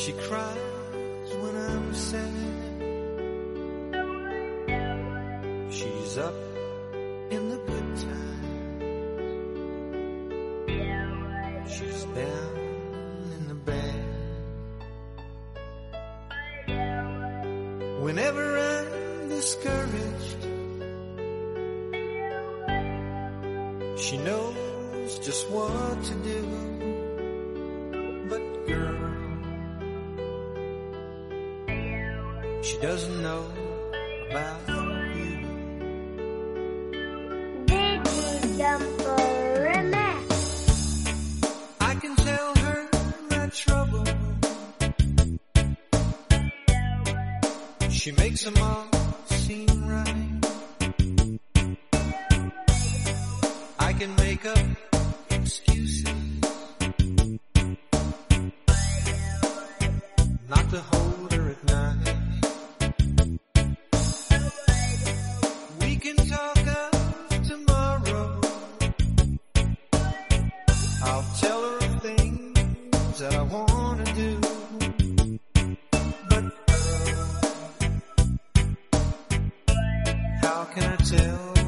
She cries when I'm sad. She's up in the good times. She's down in the bad. Whenever I'm discouraged, she knows just what to do. She doesn't know about you. Digi Jumbo Remix. I can tell her my trouble. She makes them all seem right. I can make up can I tell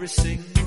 every single?